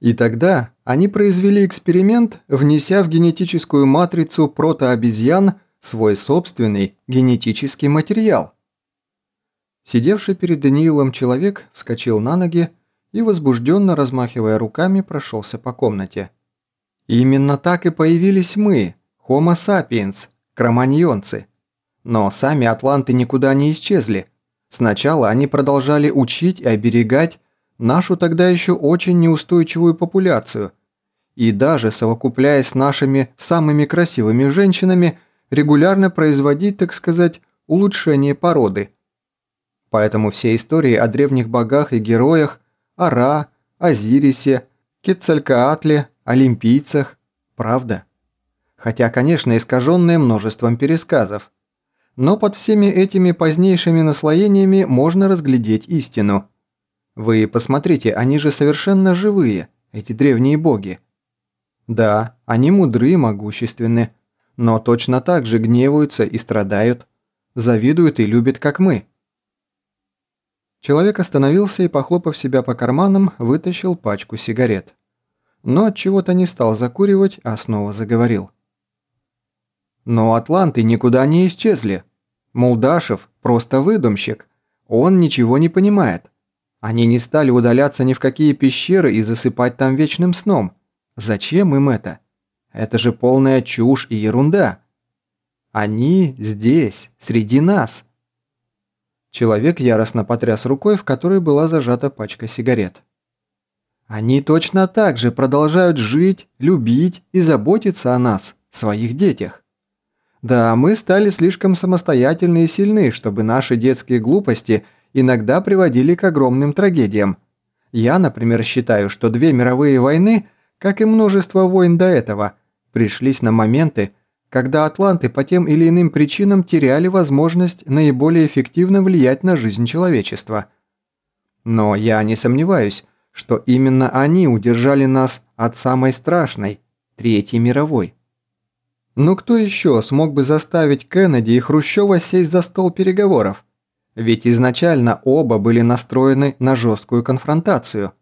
И тогда они произвели эксперимент, внеся в генетическую матрицу протообезьян свой собственный генетический материал. Сидевший перед Даниилом человек вскочил на ноги и, возбужденно размахивая руками, прошелся по комнате. Именно так и появились мы, Homo sapiens, кроманьонцы. Но сами атланты никуда не исчезли. Сначала они продолжали учить и оберегать нашу тогда еще очень неустойчивую популяцию. И даже совокупляясь с нашими самыми красивыми женщинами, регулярно производить, так сказать, улучшение породы. Поэтому все истории о древних богах и героях, о Ра, Азирисе, Кетцалькаатле, олимпийцах – правда. Хотя, конечно, искаженные множеством пересказов. Но под всеми этими позднейшими наслоениями можно разглядеть истину. Вы посмотрите, они же совершенно живые, эти древние боги. Да, они мудры и могущественны, но точно так же гневаются и страдают, завидуют и любят, как мы. Человек остановился и, похлопав себя по карманам, вытащил пачку сигарет. Но от чего-то не стал закуривать, а снова заговорил. Но атланты никуда не исчезли. Молдашев просто выдумщик. Он ничего не понимает. Они не стали удаляться ни в какие пещеры и засыпать там вечным сном. Зачем им это? Это же полная чушь и ерунда. Они здесь, среди нас. Человек яростно потряс рукой, в которой была зажата пачка сигарет. Они точно так же продолжают жить, любить и заботиться о нас, своих детях. Да, мы стали слишком самостоятельны и сильны, чтобы наши детские глупости иногда приводили к огромным трагедиям. Я, например, считаю, что две мировые войны, как и множество войн до этого, пришлись на моменты, когда атланты по тем или иным причинам теряли возможность наиболее эффективно влиять на жизнь человечества. Но я не сомневаюсь, что именно они удержали нас от самой страшной, Третьей мировой. Но кто еще смог бы заставить Кеннеди и Хрущева сесть за стол переговоров? Ведь изначально оба были настроены на жесткую конфронтацию.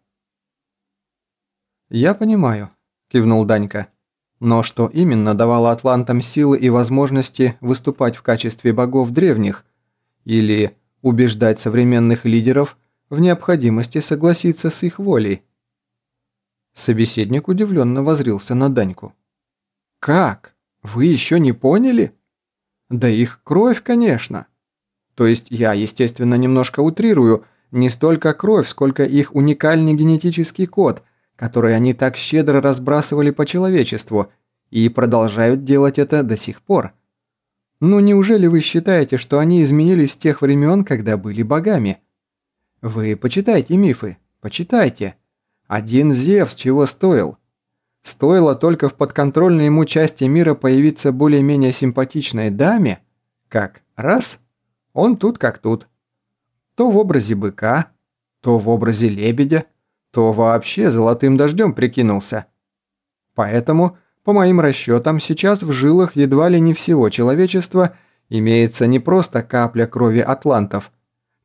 «Я понимаю», – кивнул Данька. Но что именно давало атлантам силы и возможности выступать в качестве богов древних? Или убеждать современных лидеров в необходимости согласиться с их волей? Собеседник удивленно возрился на Даньку. «Как? Вы еще не поняли?» «Да их кровь, конечно. То есть я, естественно, немножко утрирую, не столько кровь, сколько их уникальный генетический код, которые они так щедро разбрасывали по человечеству и продолжают делать это до сих пор. Ну неужели вы считаете, что они изменились с тех времен, когда были богами? Вы почитайте мифы, почитайте. Один Зевс чего стоил? Стоило только в подконтрольной ему части мира появиться более-менее симпатичной даме, как раз, он тут как тут. То в образе быка, то в образе лебедя, то вообще золотым дождем прикинулся. Поэтому, по моим расчетам, сейчас в жилах едва ли не всего человечества имеется не просто капля крови атлантов,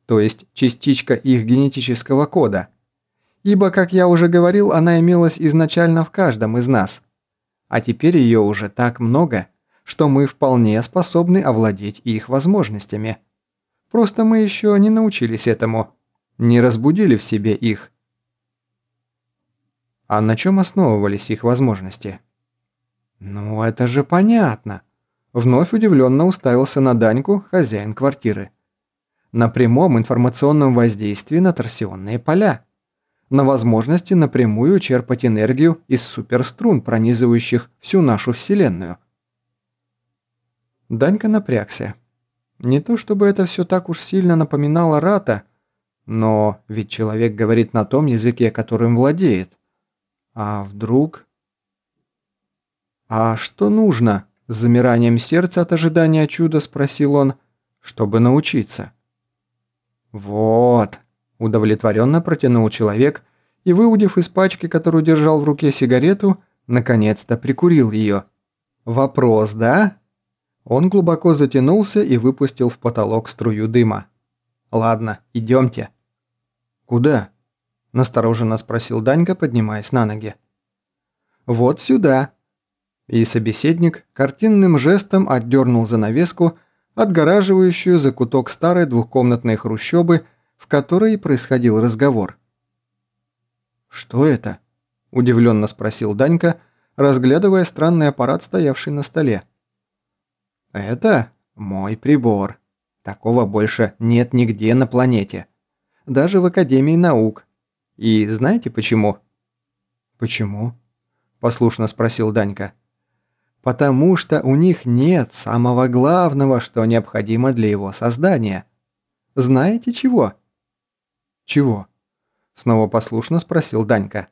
то есть частичка их генетического кода. Ибо, как я уже говорил, она имелась изначально в каждом из нас. А теперь ее уже так много, что мы вполне способны овладеть их возможностями. Просто мы еще не научились этому, не разбудили в себе их. А на чем основывались их возможности? Ну, это же понятно. Вновь удивленно уставился на Даньку, хозяин квартиры. На прямом информационном воздействии на торсионные поля. На возможности напрямую черпать энергию из суперструн, пронизывающих всю нашу Вселенную. Данька напрягся. Не то чтобы это все так уж сильно напоминало Рата, но ведь человек говорит на том языке, которым владеет. А вдруг... «А что нужно?» – с замиранием сердца от ожидания чуда спросил он, чтобы научиться. «Вот», – удовлетворенно протянул человек и, выудив из пачки, которую держал в руке сигарету, наконец-то прикурил ее. «Вопрос, да?» Он глубоко затянулся и выпустил в потолок струю дыма. «Ладно, идемте». «Куда?» настороженно спросил Данька, поднимаясь на ноги. «Вот сюда». И собеседник картинным жестом отдернул занавеску, отгораживающую закуток старой двухкомнатной хрущобы, в которой происходил разговор. «Что это?» – удивленно спросил Данька, разглядывая странный аппарат, стоявший на столе. «Это мой прибор. Такого больше нет нигде на планете. Даже в Академии наук. И знаете почему?» «Почему?» – послушно спросил Данька. «Потому что у них нет самого главного, что необходимо для его создания. Знаете чего?» «Чего?» – снова послушно спросил Данька.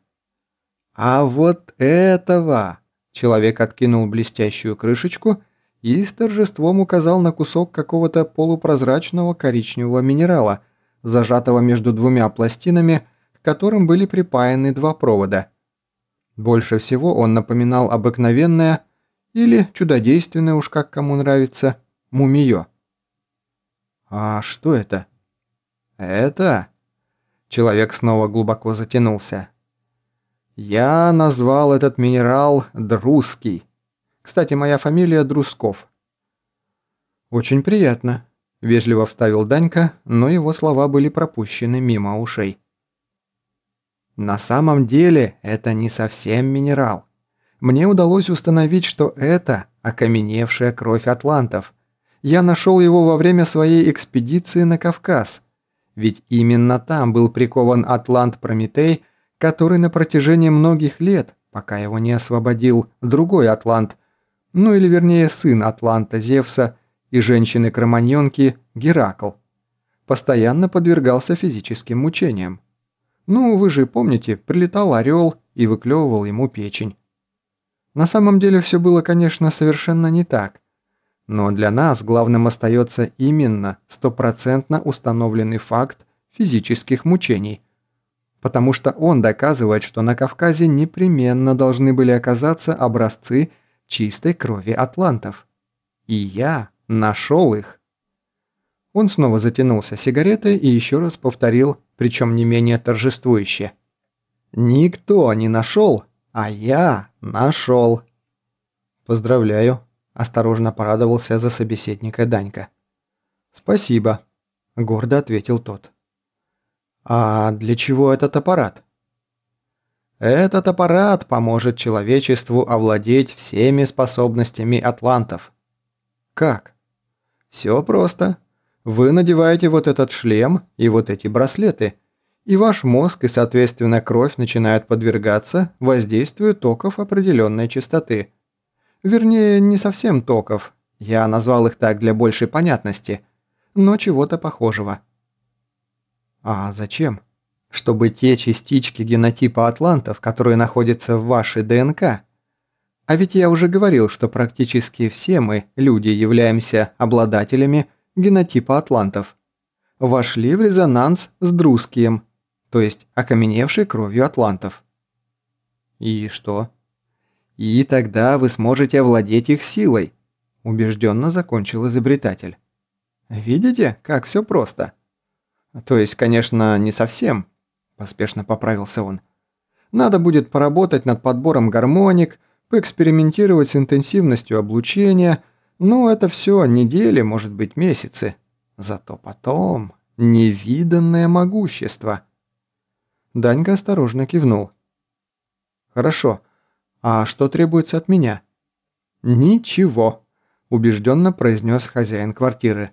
«А вот этого!» – человек откинул блестящую крышечку и с торжеством указал на кусок какого-то полупрозрачного коричневого минерала, зажатого между двумя пластинами – которым были припаяны два провода. Больше всего он напоминал обыкновенное, или чудодейственное уж как кому нравится, мумиё. «А что это?» «Это...» Человек снова глубоко затянулся. «Я назвал этот минерал Друзский. Кстати, моя фамилия Друсков». «Очень приятно», – вежливо вставил Данька, но его слова были пропущены мимо ушей. На самом деле это не совсем минерал. Мне удалось установить, что это окаменевшая кровь атлантов. Я нашел его во время своей экспедиции на Кавказ. Ведь именно там был прикован атлант Прометей, который на протяжении многих лет, пока его не освободил другой атлант, ну или вернее сын атланта Зевса и женщины-кроманьонки Геракл, постоянно подвергался физическим мучениям. Ну, вы же помните, прилетал орел и выклевывал ему печень. На самом деле все было, конечно, совершенно не так. Но для нас главным остается именно стопроцентно установленный факт физических мучений. Потому что он доказывает, что на Кавказе непременно должны были оказаться образцы чистой крови атлантов. И я нашел их. Он снова затянулся сигаретой и еще раз повторил, причем не менее торжествующе. «Никто не нашел, а я нашел». «Поздравляю», – осторожно порадовался за собеседника Данька. «Спасибо», – гордо ответил тот. «А для чего этот аппарат?» «Этот аппарат поможет человечеству овладеть всеми способностями атлантов». «Как?» «Все просто. Вы надеваете вот этот шлем и вот эти браслеты, и ваш мозг и, соответственно, кровь начинают подвергаться воздействию токов определенной частоты. Вернее, не совсем токов, я назвал их так для большей понятности, но чего-то похожего. А зачем? Чтобы те частички генотипа атлантов, которые находятся в вашей ДНК, а ведь я уже говорил, что практически все мы, люди, являемся обладателями генотипа атлантов, вошли в резонанс с друзкием, то есть окаменевшей кровью атлантов. И что? И тогда вы сможете овладеть их силой, убежденно закончил изобретатель. Видите, как все просто? То есть, конечно, не совсем, поспешно поправился он. Надо будет поработать над подбором гармоник, поэкспериментировать с интенсивностью облучения – ну, это все недели, может быть, месяцы. Зато потом невиданное могущество. Данька осторожно кивнул. «Хорошо. А что требуется от меня?» «Ничего», – убежденно произнес хозяин квартиры.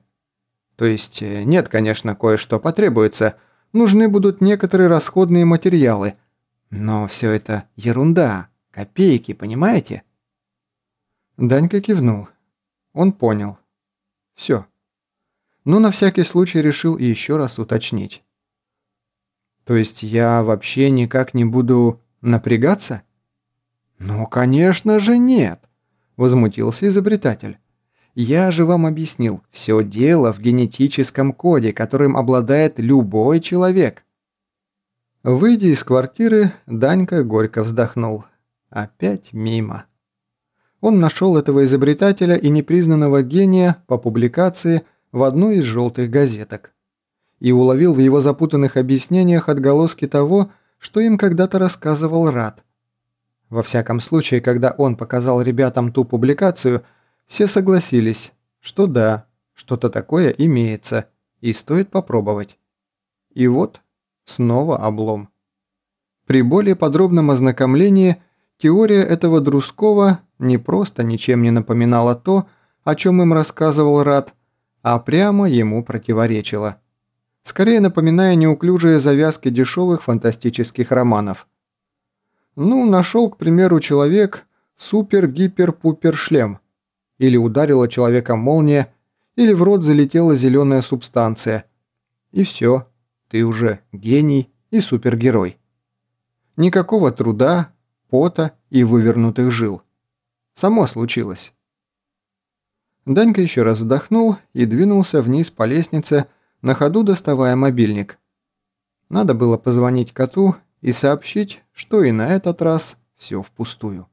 «То есть, э, нет, конечно, кое-что потребуется. Нужны будут некоторые расходные материалы. Но все это ерунда, копейки, понимаете?» Данька кивнул. Он понял. Все. Но на всякий случай решил еще раз уточнить. То есть я вообще никак не буду напрягаться? Ну, конечно же нет, возмутился изобретатель. Я же вам объяснил, все дело в генетическом коде, которым обладает любой человек. Выйдя из квартиры, Данька горько вздохнул. Опять мимо он нашел этого изобретателя и непризнанного гения по публикации в одной из желтых газеток и уловил в его запутанных объяснениях отголоски того, что им когда-то рассказывал Рад. Во всяком случае, когда он показал ребятам ту публикацию, все согласились, что да, что-то такое имеется, и стоит попробовать. И вот снова облом. При более подробном ознакомлении теория этого Друскова не просто ничем не напоминала то, о чем им рассказывал Рад, а прямо ему противоречила. Скорее напоминая неуклюжие завязки дешевых фантастических романов. Ну, нашел, к примеру, человек супер-гипер-пупер-шлем. Или ударила человека молния, или в рот залетела зеленая субстанция. И все, ты уже гений и супергерой. Никакого труда, пота и вывернутых жил. Само случилось. Данька еще раз вздохнул и двинулся вниз по лестнице, на ходу доставая мобильник. Надо было позвонить коту и сообщить, что и на этот раз все впустую.